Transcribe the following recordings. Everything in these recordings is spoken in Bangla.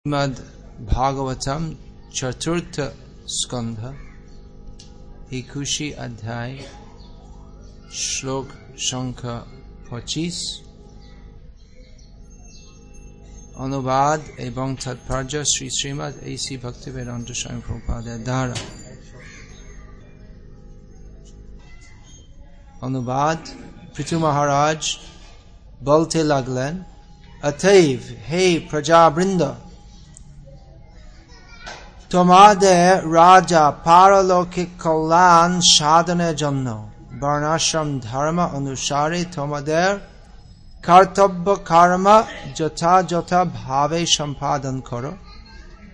শ্রীমদ ভাগবতম চতুর্থ স্কন্ধ একুশি অধ্যায় শ্লোক সংখ্যা পঁচিশ অনুবাদ এবং তাৎপর্য শ্রী শ্রীমদ এসি ভক্তি বেদান্ত স্বয়ং প্রপাদের দ্বারা অনুবাদ পৃথু মহারাজ বলতে লাগলেন অতএব হে প্রজাবৃন্দ তোমাদের রাজা পারলৌকিক কল্যাণ সাধনের জন্য বর্ণাশ্রম ধর্ম অনুসারে তোমাদের কর্তব্য কর্ম যথাযথ ভাবে সম্পাদন করো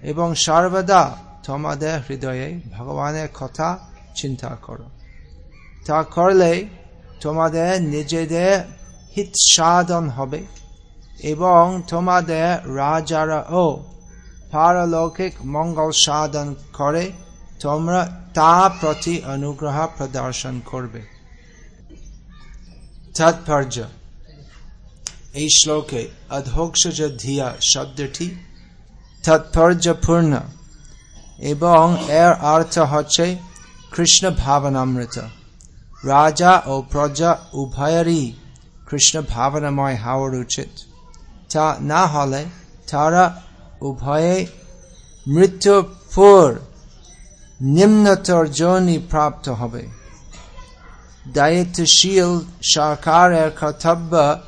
এবং সর্বদা তোমাদের হৃদয়ে ভগবানের কথা চিন্তা করো। তা করলে তোমাদের নিজেদের হিত সাধন হবে এবং তোমাদের রাজারাও পারলৌকিক মঙ্গল সাধন করে, তোমরা তা প্রতি অনুগ্রহ প্রদর্শন করবে। তাৎপর্য, এই শ্লোকে অধোক্ষজ ধিয়া শব্দটি তাৎপর্যপূর্ণ এবং এর অর্থ হচ্ছে কৃষ্ণ ভাবনামৃত। রাজা ও প্রজা উভয়েরই কৃষ্ণ ভাবনাময় হওয়ার উচিত। তা না হলে তারা উভয়ে মৃত্যুর পর নিম্নতর জনি প্রাপ্ত হবে। দায়িত্বশীল সরকারের কর্তব্য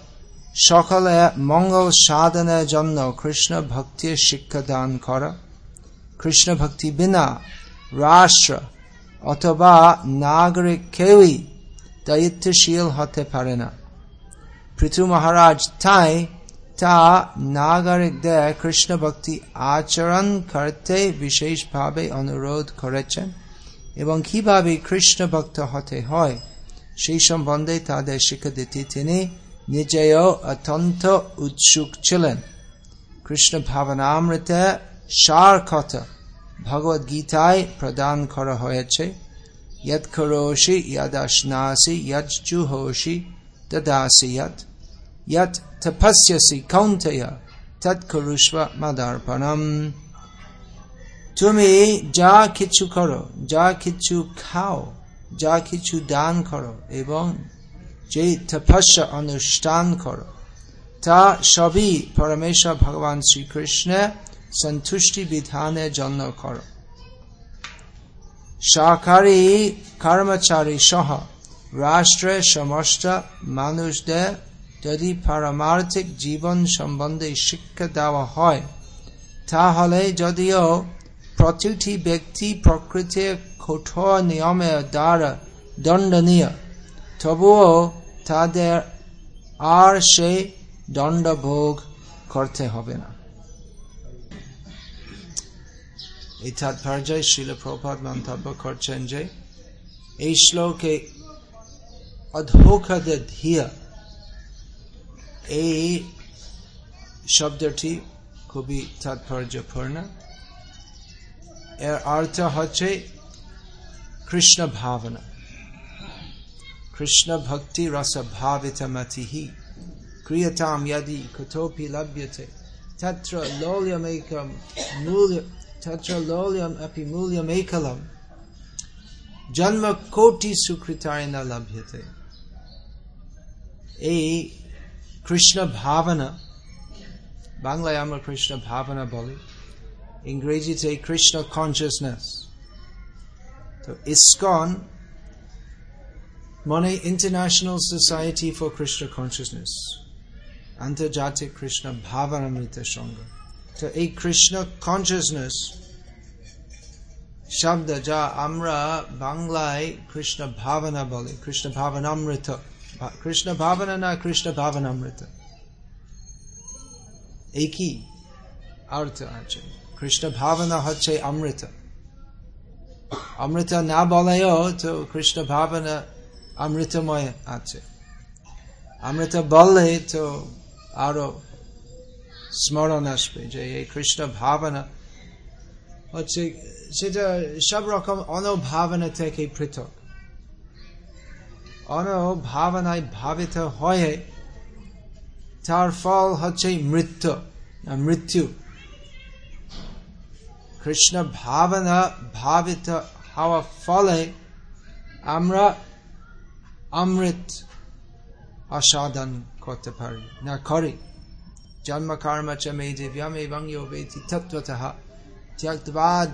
সকলে মঙ্গল সাধনের জন্য কৃষ্ণ ভক্তির শিক্ষা দান করা। কৃষ্ণ ভক্তি বিনা রাষ্ট্র অথবা নাগরিক কেউই দায়িত্বশীল হতে পারে না। পৃথু মহারাজ তাই তা নাগরিকদের কৃষ্ণ ভক্তি আচরণ করতে বিশেষভাবে অনুরোধ করেছেন এবং কীভাবে কৃষ্ণ ভক্ত হতে হয় সেই সম্বন্ধে তাদের শিক্ষা দিতে তিনি নিজেও অত্যন্ত উৎসুক ছিলেন। কৃষ্ণ ভাবনামৃত সার কথ ভগবদ গীতায় প্রদান করা হয়েছে ইয়ৎ করোষি ইয়দাসনাসি ইয়ৎ জুহোষি, তদাসি ইয় Yat tapasyasi kauntaya tat karushva madarpanam. তুমি যা কিছু করো যা কিছু খাও যা কিছু দান করো এবং যে তপস্যা অনুষ্ঠান করো তা সবই পরমেশ্বর ভগবান শ্রীকৃষ্ণের সন্তুষ্টি বিধানের জন্য করো সহকারী কর্মচারী সহ রাষ্ট্রের সমস্ত মানুষদের যদি পারমার্থিক জীবন সম্বন্ধে শিক্ষা দেওয়া হয়, তাহলে যদিও প্রতিটি ব্যক্তি প্রকৃতির কঠোর নিয়মের দ্বারা দণ্ডনীয়, তবুও তাদের আর সে দণ্ডভোগ করতে হবে না। এই তাৎপর্য শিল প্রপাত মন্তব্য করছেন যে, এই শ্লোকে অধোকদ ধিয়া ए শব্দটি খুবই তাৎপর্যপূর্ণ এর অর্থ হচ্ছে কৃষ্ণ ভাবনা কৃষ্ণ ভক্তি রস ভাবিতমতিহি ক্রিয়তাম যদি কুতোপি লভ্যতে তত্র লৌল্যমেকম মূল্য তত্র লৌল্যম অপি মূল্যমেকলম জন্ম কোটি সুকৃতায় না লভ্যতে এই কৃষ্ণ ভাবনা বাংলায় আমরা কৃষ্ণ ভাবনা বলি ইংরেজিতে কৃষ্ণ কনসিয়াসনেস তো ইসকন মানে international society for Krishna consciousness আন্তর্জাতিক কৃষ্ণ ভাবনামৃতের সঙ্গে তো এই কৃষ্ণ কনসিয়াসনেস শব্দ যা আমরা বাংলায় কৃষ্ণ ভাবনা বলি কৃষ্ণ ভাবনামৃত কৃষ্ণ ভাবনা না কৃষ্ণ ভাবনামৃত একই অর্থ আছে কৃষ্ণ ভাবনা হচ্ছে অমৃত অমৃত না বলেও তো কৃষ্ণ ভাবনা অমৃতময় আছে অমৃত বললে তো আরও স্মরণ আসবে যে এই কৃষ্ণ ভাবনা হচ্ছে সেটা সব রকম অনুভাবনা থেকে পৃথক অনুভাবনায় ভাবিত হয়ে তার ফল হচ্ছে মৃত্যু মৃত্যু কৃষ্ণ ভাবনা ভাবিত হওয়া ফলে আমরা অমৃত আসাদন করতে পারি না করি জন্ম কর্ম চ দিব্যাম এবং বেতি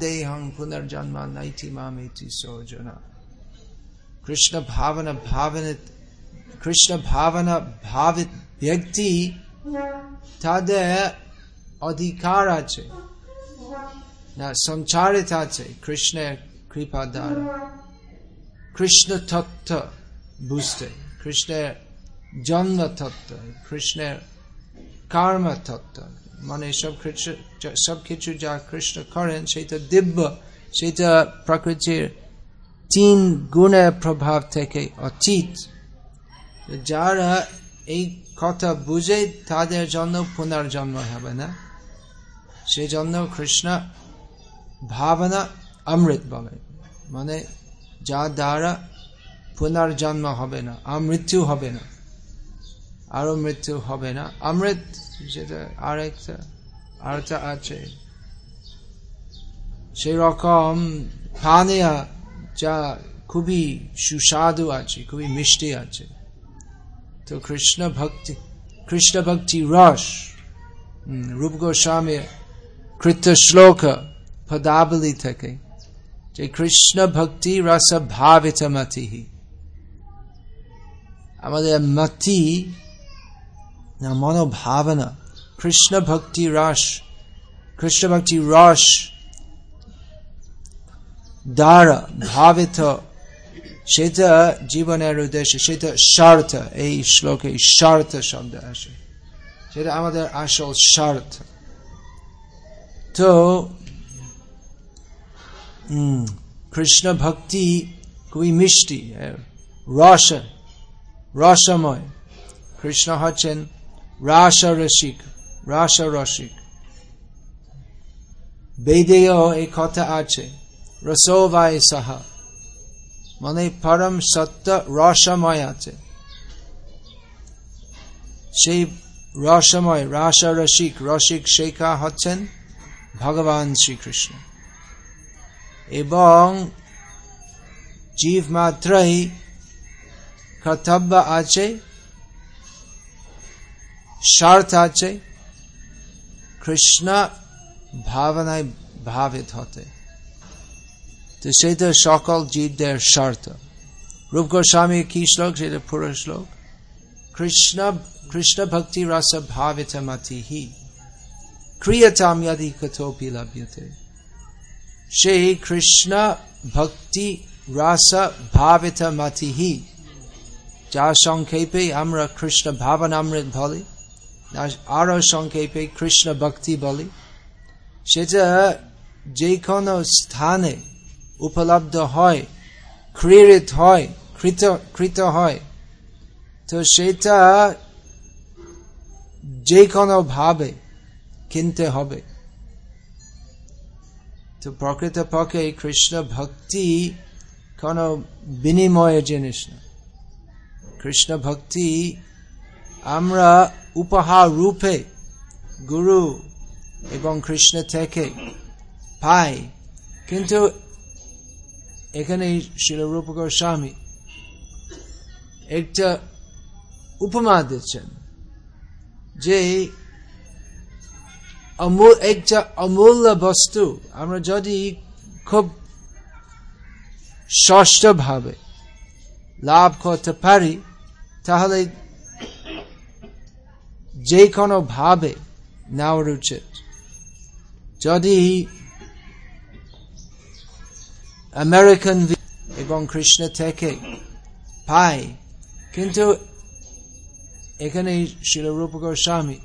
দেহং পুনর্জন্ম নৈতি মামেতি সোজনা কৃষ্ণ ভাবনা ভাবনিত কৃষ্ণ ভাবনা ভাবিত ব্যক্তি তাদের অধিকার আছে না সঞ্চারিত আছে কৃষ্ণের কৃপা দ্বারা কৃষ্ণ তত্ত্ব বুঝতে কৃষ্ণের জন্ম তত্ত্ব কৃষ্ণের কর্ম তত্ত্ব মানে সব সব কিছু যা কৃষ্ণ করেন সেটা দিব্য সেটা প্রকৃতির তিন গুণের প্রভাব থেকে অতীত। যারা এই কথা বুঝে তাদের জন্য পুনর্জন্ম হবে না। সেজন্য কৃষ্ণ ভাবনা অমৃত বলে। মানে যা দ্বারা পুনর্জন্ম হবে না আমৃত্যু হবে না আরও মৃত্যু হবে না। অমৃত, যেটা আর একটা আরেকটা আছে। সেই রকম পানিয়া যা খুবই সুস্বাদু আছে, খুবই মিষ্টি আছে। তো কৃষ্ণ ভক্তি কৃষ্ণ ভক্তি রস রূপ গোস্বামী কৃত শ্লোক পদাবলী থেকে। যে কৃষ্ণ ভক্তি রস ভাবিত মতি আমাদের মতি মনোভাবনা, কৃষ্ণ ভক্তি রস, কৃষ্ণ ভক্তি রস দ্বারা ভাবিত, সেটা জীবনের উদ্দেশ্যে, সেটা স্বার্থ এই শ্লোকে স্বার্থ শব্দ আসে। সেটা আমাদের আসল স্বার্থ তো কৃষ্ণ ভক্তি খুবই মিষ্টি রস, রসময়। কৃষ্ণ হচ্ছেন রাস রসিক রাস রসিক বেদেয় এই কথা আছে। রসোবাই সাহা মানে পরম সত্য রসময় আছে সেই রসময় রাস রসিক রসিক শেখা হচ্ছেন ভগবান শ্রীকৃষ্ণ এবং জীব মাত্রই কর্তব্য আছে স্বার্থ আছে কৃষ্ণ ভাবনায় ভাবিত হতে তো সেটা সকল জীবদের স্বার্থ রূপ গোস্বামী কি শ্লোক সেটা পুরো শ্লোক কৃষ্ণ কৃষ্ণ ভক্তি রস ভাবিত মতি হি ক্রিয়তাম যদি কথোপি লভ্যতে সেই কৃষ্ণ ভক্তি রস ভাবিত মতি হি যা সংক্ষেপে আমরা কৃষ্ণ ভাবনামৃত বলি আরও সংক্ষেপে কৃষ্ণ ভক্তি বলি সেটা যে কোনো স্থানে উপলব্ধ হয়, ক্রীড়িত হয়, কৃত কৃত হয়। তো সেটা যে কোনো ভাবে কিনতে হবে। তো প্রকৃত পক্ষে কৃষ্ণ ভক্তি কোন বিনিময় জিনিস না। কৃষ্ণ ভক্তি আমরা উপহার রূপে গুরু এবং কৃষ্ণ থেকে পাই। কিন্তু এখানে শিলরূপ গোস্বামী একটা উপমা দিচ্ছেন যে একটা অমূল্য বস্তু আমরা যদি খুব ষষ্ঠ ভাবে লাভ করতে পারি, তাহলে যে কোনো ভাবে নেওয়ার উচিত। যদি আমেরিকান এবং কৃষ্ণ থেকে পাই। কিন্তু এখানে শিলরূপ গোস্বামী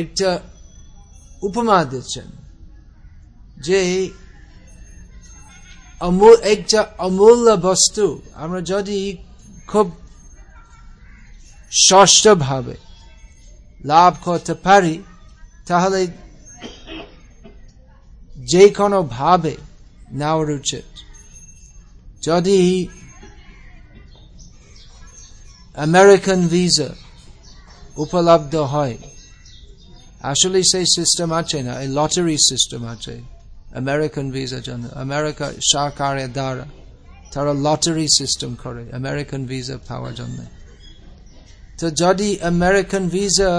একটা উপমা দিচ্ছেন যে একটা অমূল্য বস্তু আমরা যদি খুব ষষ্ঠ ভাবে লাভ করতে পারি, তাহলে যে কোনো ভাবে নেওয়ার উচিত যদি আমেরিকান ভিসা উপলব্ধ হয় আসলে সেই সিস্টেম আছে না, এই লটারি সিস্টেম আছে আমেরিকান ভিসার জন্য। আমেরিকা সরকারের দ্বারা তারা লটারি সিস্টেম করে আমেরিকান ভিসা পাওয়ার জন্য। তো যদি আমেরিকান ভিসা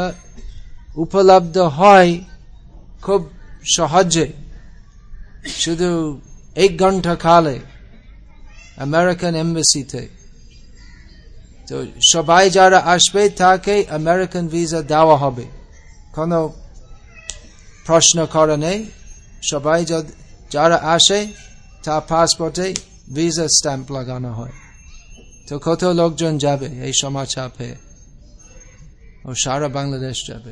উপলব্ধ হয়, খুব সহজে, শুধু এক ঘণ্টা খালে আমেরিকান এম্বাসিতে তো সবাই যারা আসবে তাকে আমেরিকান ভিসা দেওয়া হবে কোনো প্রশ্ন করা নেই সবাই যারা আসে তা পাসপোর্টে ভিসা স্ট্যাম্প লাগানো হয় তো কত লোকজন যাবে এই সমাচার পেয়ে ও সারা বাংলাদেশ যাবে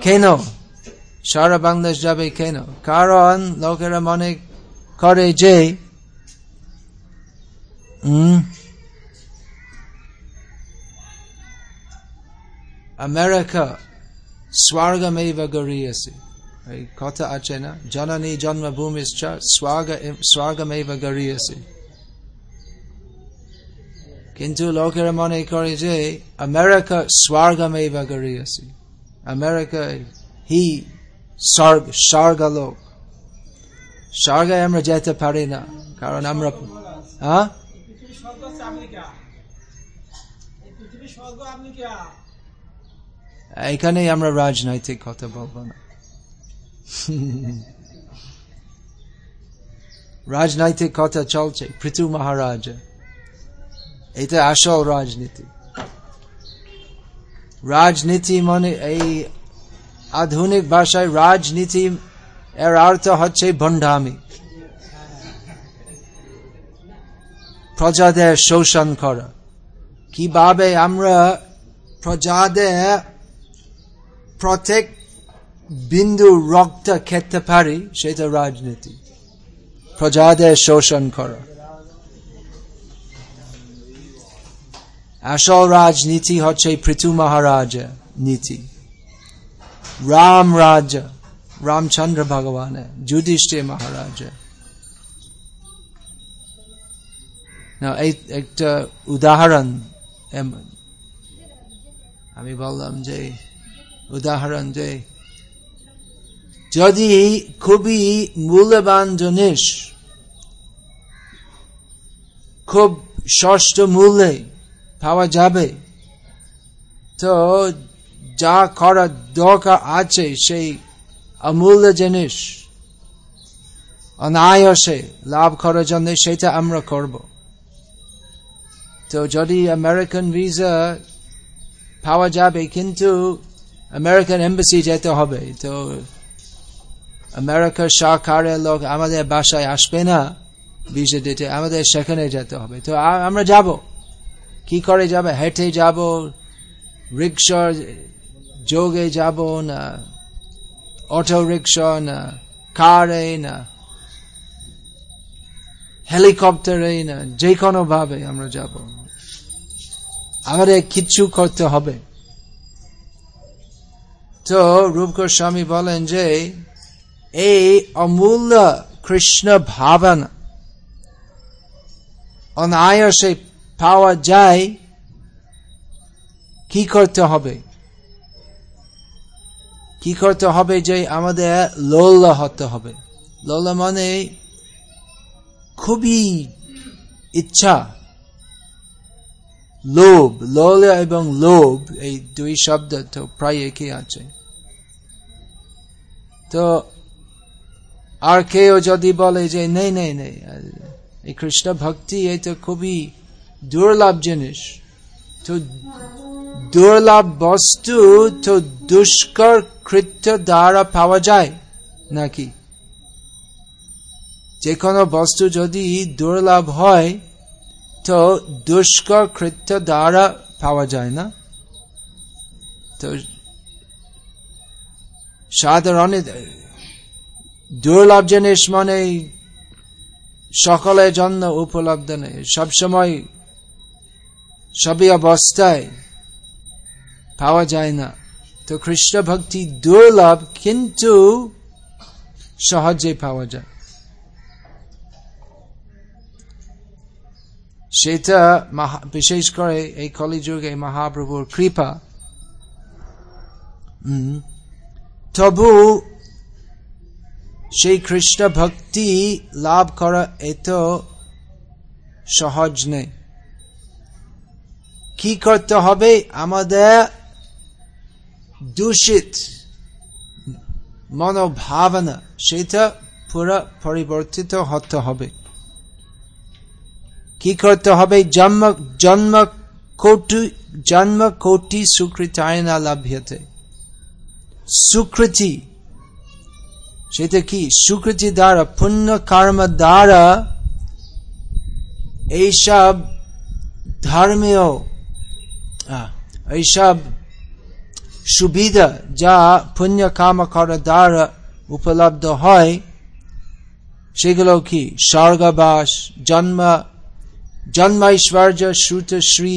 কেন সারা বাংলাদেশ যাবে কেন কারণ লোকেরা মনে করে যে আমেরিকা স্বর্গমেব গরিয়েছে এই কথা আছে না জননী জন্মভূমি স্বর্গ স্বর্গমেব গরিয়েছে কিন্তু লোকেরা মনে করে যে আমেরিকা স্বর্গমেব গরিয়েছে আমেরিকা হি স্বর্গ স্বর্গলোক স্বর্গে আমরা যেতে পারি না কারণ আমরা হ্যাঁ এখানে আমরা রাজনৈতিক কথা বলব না রাজনৈতিক কথা চলছে পৃথু মহারাজ এটা আসল রাজনীতি রাজনীতি মানে এই আধুনিক ভাষায় রাজনীতি এর অর্থ হচ্ছে ভণ্ডামি প্রজাদের শোষণ করা কীভাবে আমরা প্রজাদের প্রত্যেক বিন্দু রক্ত খেতে পারি সেটা রাজনীতি প্রজাদের শোষণ করা আসল রাজনীতি হচ্ছে পৃথু মহারাজ নীতি রাম রাজ রামচন্দ্র ভগবান যুধিষ্ঠির মহারাজ এই একটা উদাহরণ আমি বললাম যে উদাহরণ যে যদি খুবই মূল্যবান জিনিস খুব ষষ্ঠ মূল্যে পাওয়া যাবে। তো যা করার দরকার আছে, সেই অমূল্য জিনিস। অনায়াসে লাভ করার জন্য সেটা আমরা করব। তো যদি আমেরিকান ভিসা পাওয়া যাবে, কিন্তু আমেরিকান এম্বাসি যেতে হবে, তো আমেরিকার সরকারের লোক আমাদের বাসায় আসবে না ভিসা দিতে, আমাদের সেখানে যেতে হবে। তো আমরা যাব। কি করে যাবে? হেঁটে যাব রিক্সার যোগে যাব না, অটো রিক্সা না, কারে না, হেলিকপ্টারে না, যে কোনো ভাবে আমরা যাব। আমাদের কিচ্ছু করতে হবে। তো রূপ গোস্বামী বলেন যে, এই অমূল্য কৃষ্ণ ভাবনা, অনায়াসে পাওয়া যায়, কি করতে হবে? কি করতে হবে যে আমাদের লোল হতে হবে? লোল মানে খুবই ইচ্ছা, লোভ লোল এবং লোভ, এই দুই শব্দ তো প্রায় একই আছে। তো আর কেউ যদি বলে যে, নেই নেই নেই, এই কৃষ্ণ ভক্তি, এই তো খুবই দুর্লভ জিনিস, তো দুর্লভ বস্তু, তো দুষ্কর কৃত্য দ্বারা পাওয়া যায় নাকি? যে কোনো বস্তু যদি দুর্লভ হয়, তো দুষ্কর কৃত্য দ্বারা পাওয়া যায় না? তো সাধারণ, দুর্লভ জিনিস মানে সকলের জন্য উপলব্ধ নেই। সবসময় সবই অবস্থায় পাওয়া যায় না। তো কৃষ্ণ ভক্তি দুর্লভ, কিন্তু সহজে পাওয়া যায়। সেটা বিশেষ করে এই কলিযুগে মহাপ্রভুর কৃপা। তবু সেই খ্রিস্ট ভক্তি লাভ করা এত সহজ নেই। কি করতে হবে? আমাদের দূষিত মনোভাবনা, সেটা পুরো পরিবর্তিত হতে হবে। কি করতে হবে? জন্ম জন্ম কোটি জন্ম কোটি সুকৃতায় লাভ্যতে। সুকৃতি, সেটা কি? সুকৃতি দ্বারা, পুণ্য কর্ম দ্বারা, এইসব ধর্মীয় এইসব সুবিধা যা পুণ্য কাম করা দ্বারা উপলব্ধ হয় সেগুলো কি স্বর্গবাস জন্ম জন্মাইশ্বর্য শ্রুত শ্রী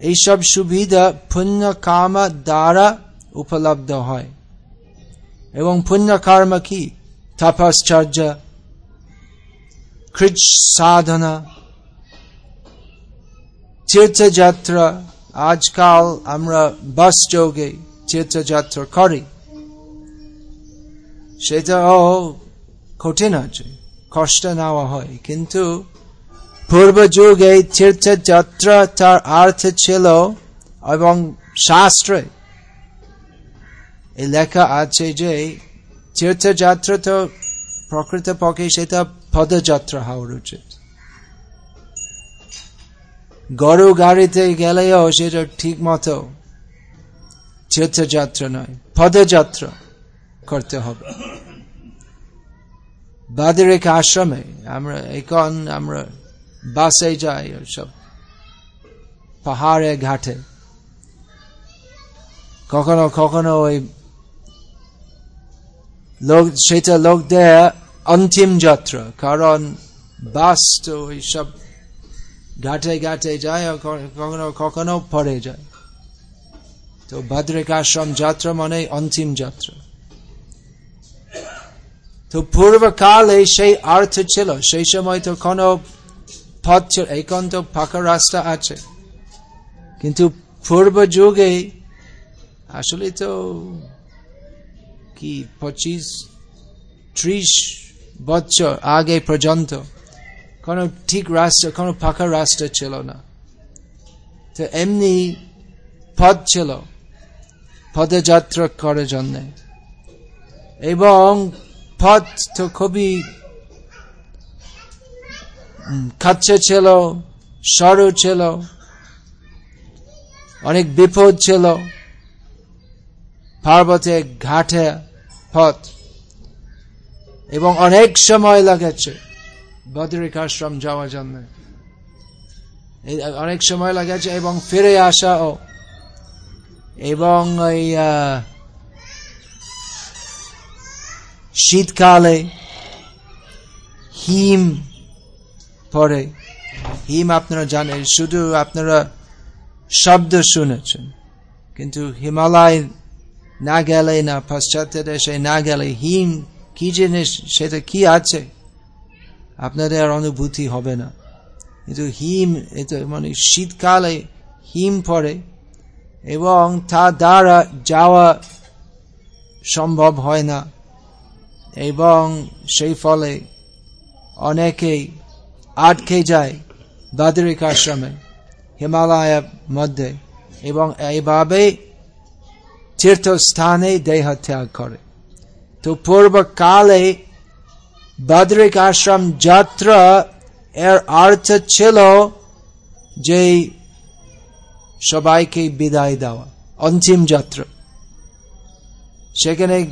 এইসব সুবিধা পুণ্য কাম দ্বারা উপলব্ধ হয় এবং পুণ্য কর্ম কি? তপশ্চর্য কৃচ সাধনা তীর্থযাত্রা, আজকাল আমরা বাস যোগে তীর্থযাত্রা করি। সেটাও কঠিন আছে, কষ্ট নেওয়া হয়। কিন্তু পূর্ব যুগে তীর্থযাত্রা তার অর্থ ছিল এবং শাস্ত্রে লেখা আছে যে তীর্থযাত্রা তো প্রকৃত পক্ষে সেটা পদযাত্রা হওয়ার উচিত। গরু গাড়িতে গেলেও সেটা ঠিক মতো তীর্থযাত্রা নয়, পদযাত্রা করতে হবে। বাদিরেক আশ্রমে আমরা এখন আমরা বাসে যাই সব পাহাড়ে ঘাটে। কখনো কখনো ওই লোক সেটা লোকদের অন্তিম যাত্রা, কারণ বাস তো ওই সব ঘাটে ঘাটে যায় কখনো কখনো পরে যায় তো ভদ্রিক আশ্রম যাত্রা মানে অন্তিম যাত্রা তো পূর্বকালে সেই অর্থ ছিল সেই সময় তো কোনো পথ ছিল এখন তো ফাঁকা রাস্তা আছে কিন্তু পূর্ব যুগে আসলে তো কি পঁচিশ ত্রিশ বছর আগে পর্যন্ত কোনো ঠিক রাস্তা কোনো ফাঁকা রাস্তা ছিল না। তো এমনি পথ ছিল পদযাত্রা করার জন্য। এবং পথ তো খুবই খাচ্ছে ছিল, সরু ছিল, অনেক বিপদ ছিল। পার্বতে ঘাটে পথ। এবং অনেক সময় লাগেছে। বদ্রিক আশ্রম যাওয়ার জন্য অনেক সময় লাগেছে এবং ফিরে আসাও। এবং ওই শীতকালে হিম পরে হিম আপনারা জানেন, শুধু আপনারা শব্দ শুনেছেন। কিন্তু হিমালয় না গেলে না পাশ্চাত্য দেশে না গেলে হিম কি জিনিস, সেটা কি আছে? আপনাদের আর অনুভূতি হবে না। কিন্তু হিম এটা মানে শীতকালে হিম পড়ে এবং তা দ্বারা যাওয়া সম্ভব হয় না এবং সেই ফলে অনেকেই আটকে যায় বাদরিক আশ্রমে, হিমালয়ের মধ্যে এবং এইভাবে তীর্থস্থানে দেহ ত্যাগ করে। তো পূর্বকালে বদ্রিক আশ্রম যাত্রা এর অর্থ ছিল যে সবাইকে বিদায় দেওয়া, অন্তিম যাত্রা। সেখানে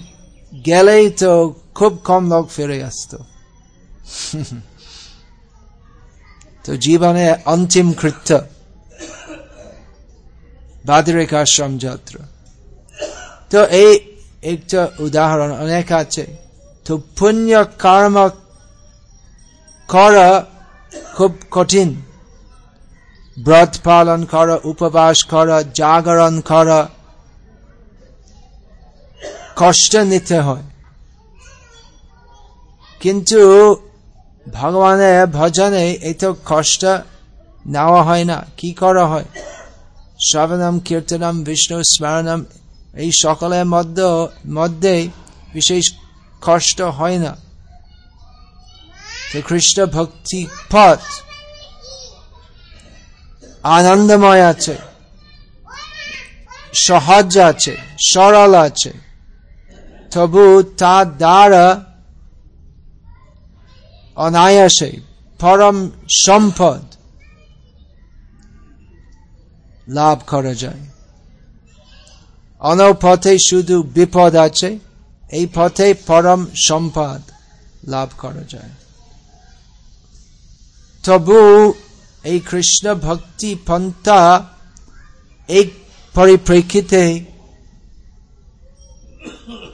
গেলেই তো খুব কম লোক ফিরে আসত। তো জীবনে অন্তিম কৃত্য, বাদরিক আশ্রম যাত্রা। তো এই একটা উদাহরণ অনেক আছে। তো পুণ্য কর্ম করা খুব কঠিন ব্রত পালন করা উপবাস করা জাগরণ করা কষ্ট নিতে হয় কিন্তু ভগবানের ভজনে এই তো কষ্ট নেওয়া হয় না কি করা হয় শ্রবণম কীর্তনম বিষ্ণু স্মরণম এই সকলের মধ্যে মধ্যে বিশেষ কষ্ট হয় না। খ্রিস্ট ভক্তি পথ আনন্দময় আছে, সহজ আছে, সরল আছে। তবু তার দ্বারা অনায়াসে পরম সম্পদ লাভ করা যায়। অন পথে শুধু বিপদ আছে এই পথে পরম সম্পদ লাভ করা যায়। তবু এই কৃষ্ণ ভক্তি পন্থা এক পরিপ্রেক্ষিতে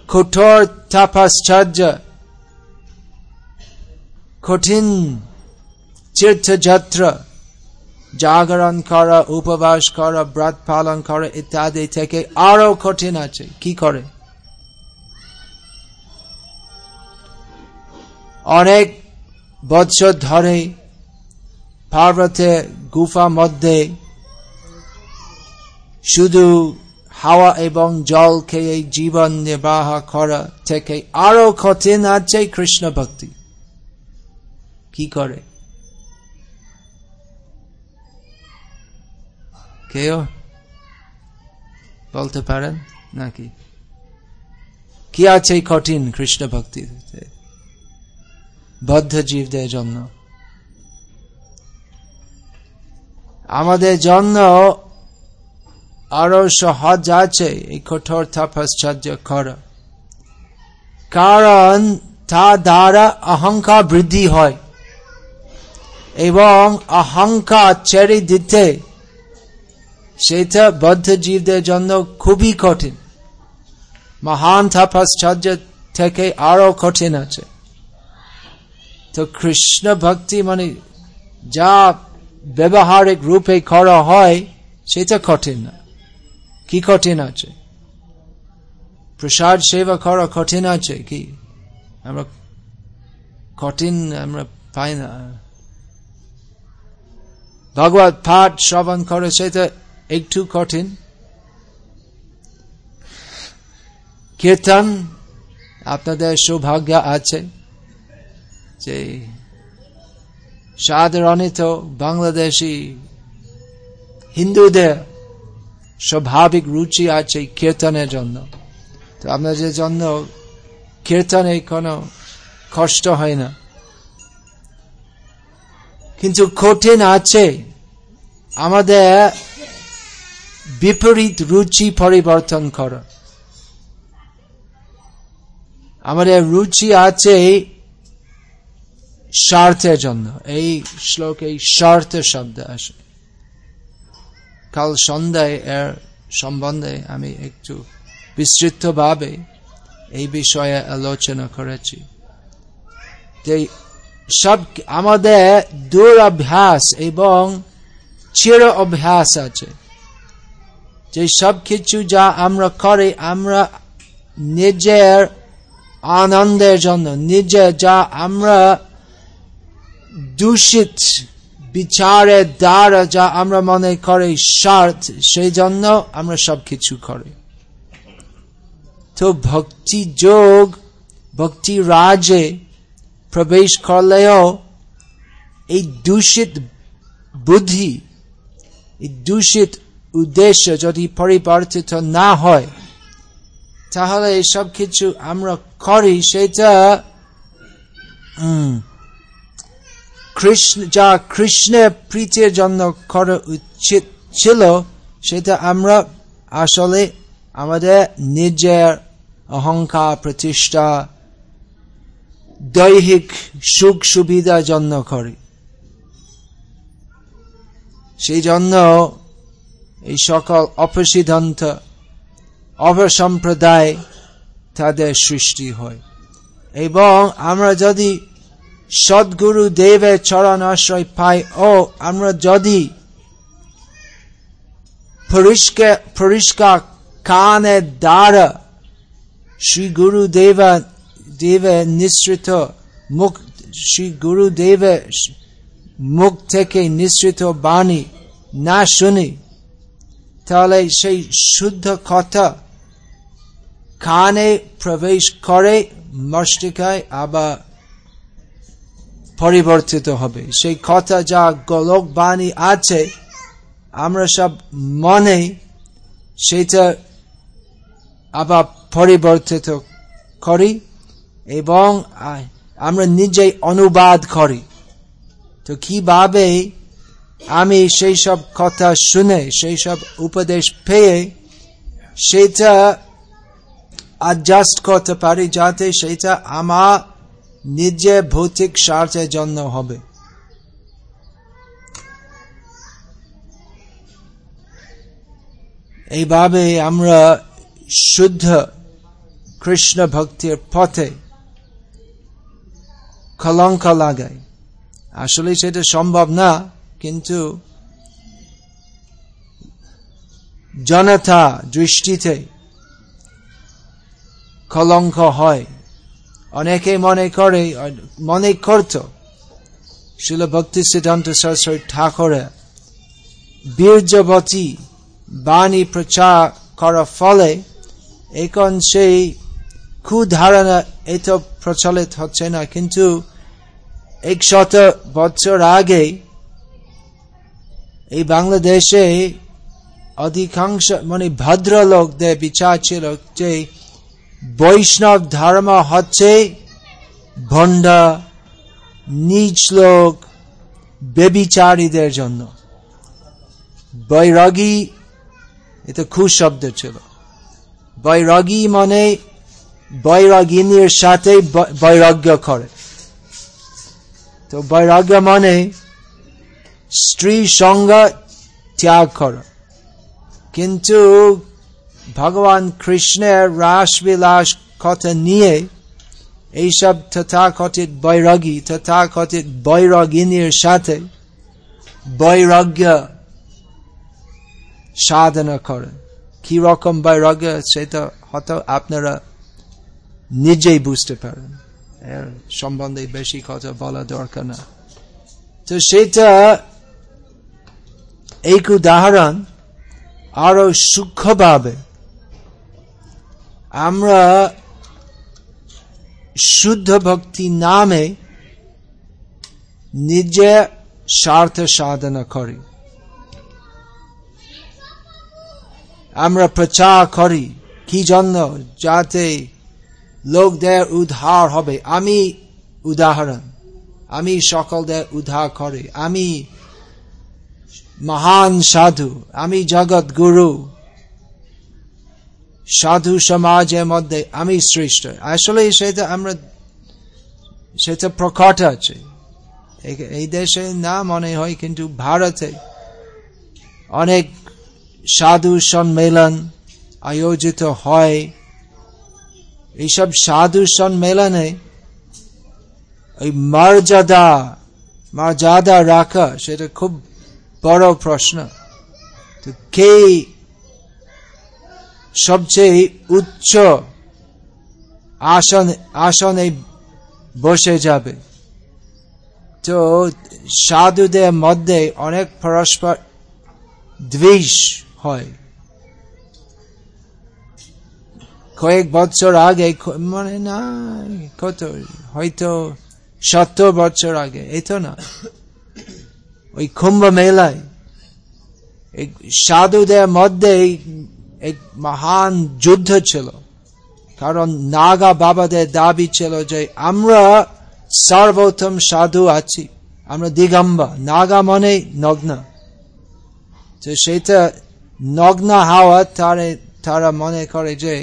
কঠোর তাপাশ্চর্য, কঠিন তীর্থযাত্রা, জাগরণ করা, উপবাস করা, ব্রত পালন করা ইত্যাদি থেকে আরও কঠিন আছে। কি করে? অনেক বছর ধরে পার্বতে গুফা মধ্যে শুধু হাওয়া এবং জল খেয়ে জীবন নির্বাহ করা থেকে আরও কঠিন আছে কৃষ্ণ ভক্তি। কি করে? কেউ বলতে পারেন নাকি? কি আছে কঠিন কৃষ্ণ ভক্তি বদ্ধ জীবদের জন্য। আমাদের জন্য আরও সহজ আছে, এই কঠোর তপশ্চর্য করা। কারণ তা দ্বারা অহংকার বৃদ্ধি হয় এবং অহংকার ছেড়ে দিতে সেটা বদ্ধ জীবদের জন্য খুবই কঠিন। মহান তপশ্চর্য থেকে আরও কঠিন আছে। তো কৃষ্ণ ভক্তি মানে যা ব্যবহারিক রূপে করা হয়, সেটা কঠিন না। কি কঠিন আছে? প্রসাদ সেবা করা কঠিন আছে কি? আমরা কঠিন আমরা পাই না। ভগবত পাঠ শ্রবণ করে সেটা একটু কঠিন। কীর্তন, আপনাদের সৌভাগ্য আছে। যে সাধারণত বাংলাদেশি হিন্দুদের স্বাভাবিক রুচি আছে কীর্তনের জন্য। তো আপনাদের জন্য কীর্তনে কোনো কষ্ট হয় না। কিন্তু কঠিন আছে আমাদের বিপরীত রুচি পরিবর্তন করা। আমাদের রুচি আছে স্বার্থের জন্য, এই শ্লোকে স্বার্থ শব্দ আসে। কাল সন্ধ্যায় এর সম্বন্ধে আমি একটু বিস্তৃত ভাবে এই বিষয়ে আলোচনা করেছি। সব আমাদের দূর অভ্যাস এবং চির অভ্যাস আছে। যে সব কিছু যা আমরা করে, আমরা নিজের আনন্দের জন্য, নিজে যা আমরা দূষিত বিচারের দ্বারা যা আমরা মনে করি স্বার্থ, সেই জন্য আমরা সব কিছু করি। তো ভক্তি যোগ, ভক্তি রাজে প্রবেশ করলেও এই দূষিত বুদ্ধি, এই দূষিত উদ্দেশ্য যদি পরিবর্তিত না হয়, তাহলে সব কিছু আমরা করি, সেটা কৃষ্ণ, যা কৃষ্ণের প্রীতির জন্য করা উচিত ছিল, সেটা আমরা আসলে আমাদের নিজের অহংকার প্রতিষ্ঠা, দৈহিক সুখ সুবিধার জন্য করি। সেই জন্য এই সকল অপসিদ্ধান্ত, অপসম্প্রদায় তাদের সৃষ্টি হয়। এবং আমরা যদি সদ্গুরু দেবের চরণ আশ্রয় পাই ও, আমরা যদি পরিষ্কার কানের দ্বারা শ্রী গুরু দেবা দেবের নিঃসৃত মুখ, শ্রী গুরুদেবের মুখ থেকে নিঃসৃত বাণী না শুনি, তাহলে সেই শুদ্ধ কথা কানে প্রবেশ করে মস্তিকায় আবার পরিবর্তিত হবে। সেই কথা যা গোলক বাণী আছে, আমরা সব মনে সেটা আবার পরিবর্তিত করি এবং আমরা নিজেই অনুবাদ করি। তো কীভাবে আমি সেই সব কথা শুনে, সেই সব উপদেশ পেয়ে সেটা অ্যাডজাস্ট করতে পারি যাতে সেটা আমার নিজে ভৌতিক স্বার্থের জন্য হবে। এইভাবে আমরা শুদ্ধ কৃষ্ণ ভক্তির পথে কলঙ্ক লাগাই। আসলে সেটা সম্ভব না, কিন্তু জনতা দৃষ্টিতে কলঙ্ক হয়। অনেকে মনে করে মনে করত শিল ভক্তি সিদ্ধান্ত সরস্বতী ঠাকুরে বীর্যবতী বাণী প্রচার করার ফলে এখন সেই কুধারণা এত প্রচলিত হচ্ছে না কিন্তু একশত বছর আগে এই বাংলাদেশে অধিকাংশ মানে ভদ্রলোকদের বিচার ছিল যে বৈষ্ণব ধর্ম হচ্ছে ভণ্ডা নিচ লোক, বেবিচারীদের জন্য। বৈরাগী এটা খুব শব্দ ছিল। বৈরাগী মানে বৈরাগিনীর সাথে বৈরাগ্য করে। তো বৈরাগ্য মানে স্ত্রী সঙ্গ ত্যাগ করা। কিন্তু ভগবান কৃষ্ণের রাসবিলাস কথা নিয়ে, এইসব তথাকথিত বৈরাগী, তথাকথিত বৈরাগিনীর সাথে বৈরাগ্য সাধনা করেন। কি রকম বৈরাগ্য সেটা হয়তো আপনারা নিজেই বুঝতে পারেন। এর সম্বন্ধে বেশি কথা বলা দরকার না। তো সেটা এই উদাহরণ আরও সূক্ষ্মভাবে আমরা শুদ্ধ ভক্তি নামে নিজে স্বার্থ সাধনা করি। আমরা প্রচার করি কি জন্য? যাতে লোকদের উদ্ধার হবে। আমি উদাহরণ। আমি সকলদের উদ্ধার করি। আমি মহান সাধু। আমি জগৎ গুরু সাধু সমাজের মধ্যে আমি শ্রেষ্ঠ আসলে সেটা আমরা, সেটা প্রকট আছে। এই দেশে না মনে হয়, কিন্তু ভারতে অনেক সাধু সম্মেলন আয়োজিত হয়। এইসব সাধু সম্মেলনে ওই মর্যাদা মর্যাদা রাখা, সেটা খুব বড় প্রশ্ন। তো কে সবচেয়ে উচ্চ আসন আসনে বসে যাবে। তো সাধুদের মধ্যে অনেক পরস্পর দ্বেষ হয়। কয়েক বছর আগে মানে না, কত, হয়তো সত্তর বছর আগে, এই তো না। ওই কুম্ভ মেলায় সাধুদের মধ্যে এক মহান যুদ্ধ ছিল। কারণ নাগা বাবাদের দাবি ছিল যে আমরা সর্বোত্তম সাধু আছি। আমরা দিগম্বা। নাগা মনে নগ্ন। তো সেটা নগ্ন হাওয়া তারা তারা মনে করে যে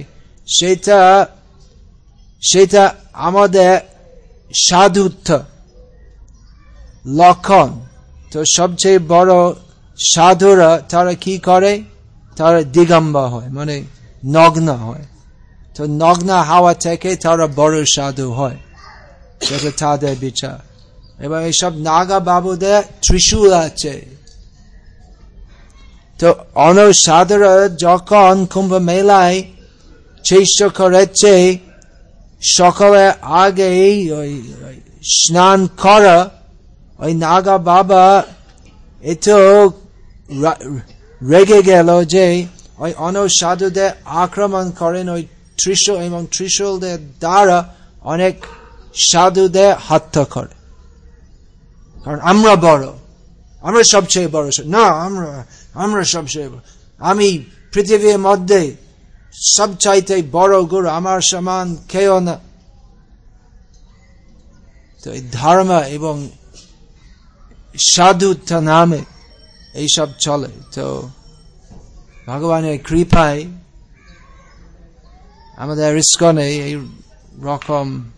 সেটা সেটা আমাদের সাধুত্ব লক্ষণ। তো সবচেয়ে বড় সাধুরা তারা কি করে? তারা দিগম্বা হয় মানে নগ্ন হয়। তো নগ্ন হাওয়া থেকে তারা বড় সাধু হয়। সেটা তাদের বিচার। এবার এইসব নাগা বাবুদের ত্রিশূল আছে। তো অনসাধুরা যখন কুম্ভ মেলায় চেষ্টা করেছে, সকলে আগে ওই স্নান করা, ওই নাগা বাবা এতো রেগে গেল যে, ওই অনসাধুদের আক্রমণ করেন ওই ত্রিশূল এবং ত্রিশূলদের দ্বারা অনেক সাধুদের হত্যা করে। কারণ আমরা বড়, আমরা সবচেয়ে বড় না, আমরা আমরা সবচেয়ে আমি পৃথিবীর মধ্যে সবচাইতে বড় গুরু, আমার সমান কেউ না। তো এই ধর্ম এবং সাধুত্ব নামে এইসব চলে। তো ভগবানের কৃপায় আমাদের ইস্কনে এই রকম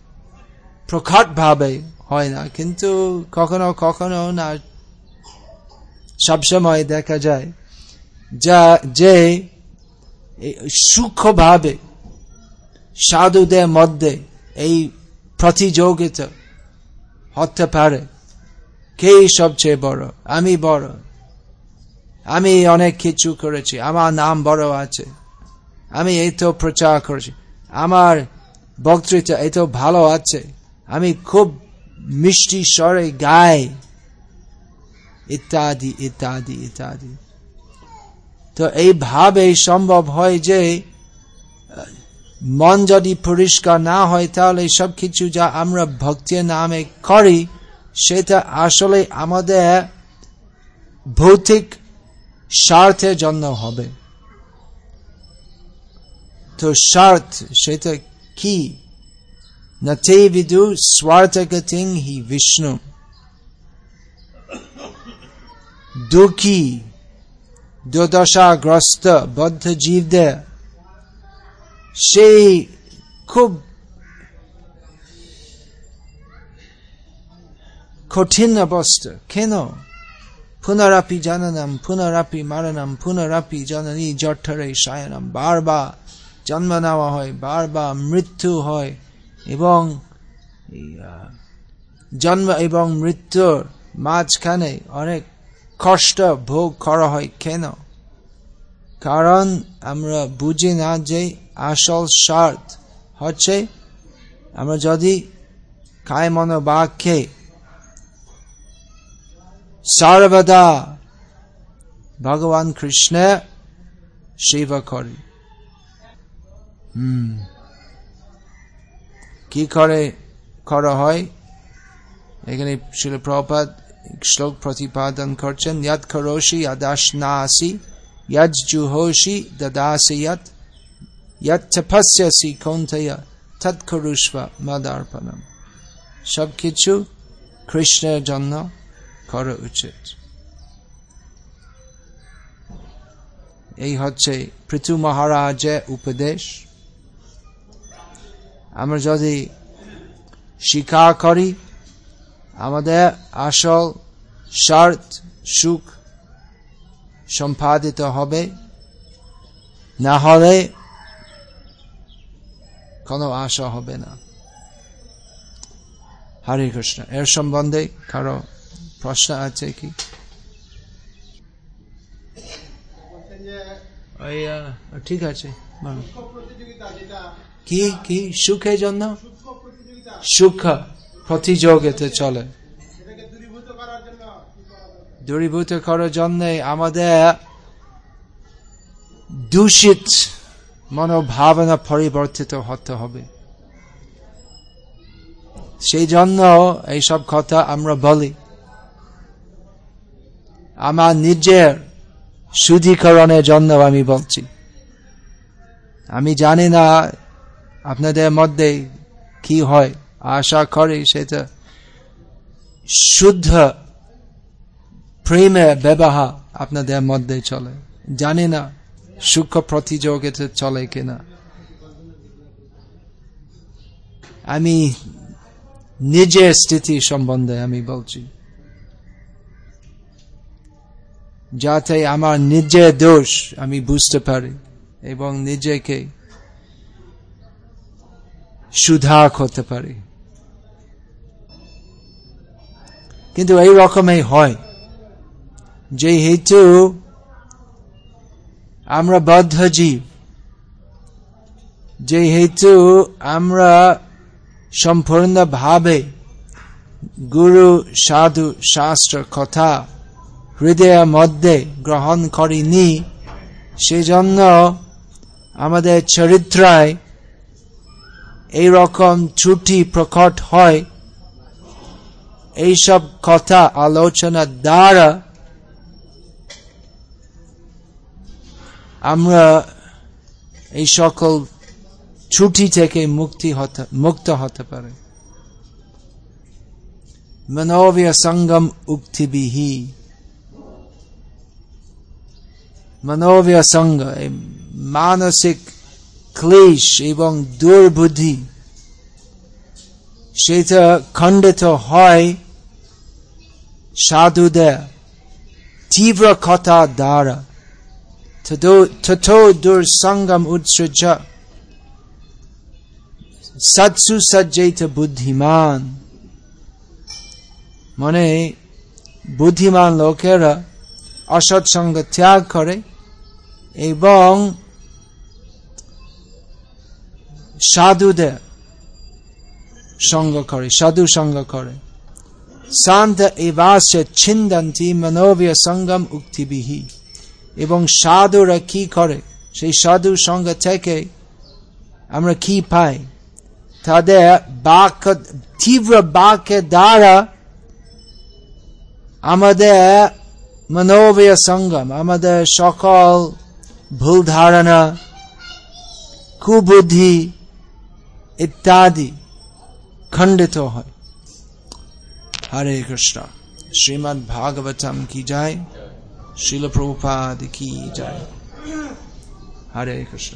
প্রখট ভাবে হয় না। কিন্তু কখনো কখনো না সবসময় দেখা যায় যা, যে সূক্ষ্মভাবে সাধুদের মধ্যে এই প্রতিযোগিতা হতে পারে। কে সবচেয়ে বড়? আমি বড়। আমি অনেক কিছু করেছি, আমার নাম বড় আছে, আমি এই তো প্রচার করেছি, আমার বক্তৃতা এই তো ভালো আছে, আমি খুব মিষ্টি স্বরে গাই। ইত্যাদি ইত্যাদি ইত্যাদি। তো এইভাবে সম্ভব হয় যে, মন যদি পরিষ্কার না হয়, তাহলে সব কিছু যা আমরা ভক্তির নামে করি, সেটা আসলে আমাদের ভৌতিক স্বার্থের জন্য হবে। তো স্বার্থ, সেটা কি? না তে বিদু স্বার্থগতিং হি বিষ্ণু। দুঃখী, দুর্দশাগ্রস্ত বদ্ধ জীবদের সেই খুব কঠিন অবস্থা। কেন? পুনরাপি জানানাম পুনরাপি মারণম পুনরাপি জননী জঠরে সায়নম বারবার জন্ম নেওয়া হয় বারবার মৃত্যু হয় এবং জন্ম এবং মৃত্যুর মাঝখানে অনেক কষ্ট ভোগ করা হয় কেন কারণ আমরা বুঝি না যে আসল স্বার্থ হচ্ছে আমরা যদি কায় মনোবাক্যে সর্বদা ভগবান কৃষ্ণ সেবা করি কি করে করা হয় এখানে শিল প্রপাত শ্লোক প্রতিপাদন করছেন ইয়াদ আদাস না আসি ইয়াদ জুহোশি দদাসি ইয়াদ ইয়াদ তপস্যাসি কৌন্তয়া তৎ করুষ্বা মাদার্পণম সব কিছু কৃষ্ণের জন্য করা উচিত। এই হচ্ছে পৃথু মহারাজের উপদেশ। আমরা যদি স্বীকার করি, আমাদের আসল স্বার্থ সুখ সম্পাদিত হবে। না হলে কোনো আশা হবে না। হরে কৃষ্ণ। এর সম্বন্ধে কারও প্রশ্ন আছে কি? ঠিক আছে। কি কি? সুখের জন্য? সুখ প্রতিযোগিতা চলে। দূরীভূত করার জন্য আমাদের দূষিত মনোভাবনা পরিবর্তিত হতে হবে। সেই জন্য এইসব কথা আমরা বলি। আমার নিজের শুদ্ধিকরণের জন্য আমি বলছি। আমি জানি না আপনাদের মধ্যে কি হয়। আশা করি সেটা শুদ্ধ প্রেমের ব্যবহার আপনাদের মধ্যে চলে। জানি না সূক্ষ্ম প্রতিযোগিতা চলে কিনা। আমি নিজের স্থিতি সম্বন্ধে আমি বলছি। যাতে আমার নিজের দোষ আমি বুঝতে পারি এবং নিজেকে সুধার করতে পারি। কিন্তু এই রকমই হয়। যে হেতু আমরা বদ্ধ জীব যে হেতু আমরা সম্পূর্ণভাবে গুরু, সাধু, শাস্ত্র, কথা হৃদয়ের মধ্যে গ্রহণ করিনি, সেজন্য আমাদের চরিত্রায় এই রকম ত্রুটি প্রকট হয়। এইসব কথা আলোচনা দ্বারা আমরা এই সকল ছুটি থেকে মুক্তি হতে, মুক্ত হতে পারে। মনোবীয় সঙ্গম উক্তিবিহি মনোবীয় সঙ্গ মানসিক ক্লেশ এবং দুর্বুদ্ধি সেটা খণ্ডিত হয় সাধুদের তীব্র কথা দ্বারা তথো উৎসৃজ সৎসু সজ্জিত বুদ্ধিমান। মানে বুদ্ধিমান লোকেরা অসৎসঙ্গ ত্যাগ করে এবং সাধুদের সঙ্গ করে, সাধু সঙ্গ করে। শান্ত এবাসে ছিন্দন্তি মনোবীয় সঙ্গম উক্তিবিহি। এবং সাধুরা কি করে? সেই সাধু সঙ্গ থেকে আমরা কি পাই? তাদের বাক্য তীব্র বাক্যের দ্বারা আমাদের মনোবীয় সঙ্গম, আমাদের সকল ভুল ধারণা কুবুদ্ধি ইত্যাদি খণ্ডিত হয়। হরে কৃষ্ণ। শ্রীমদ ভাগবতম কি যায় শিল প্রভুপাদ কি যায় হরে কৃষ্ণ।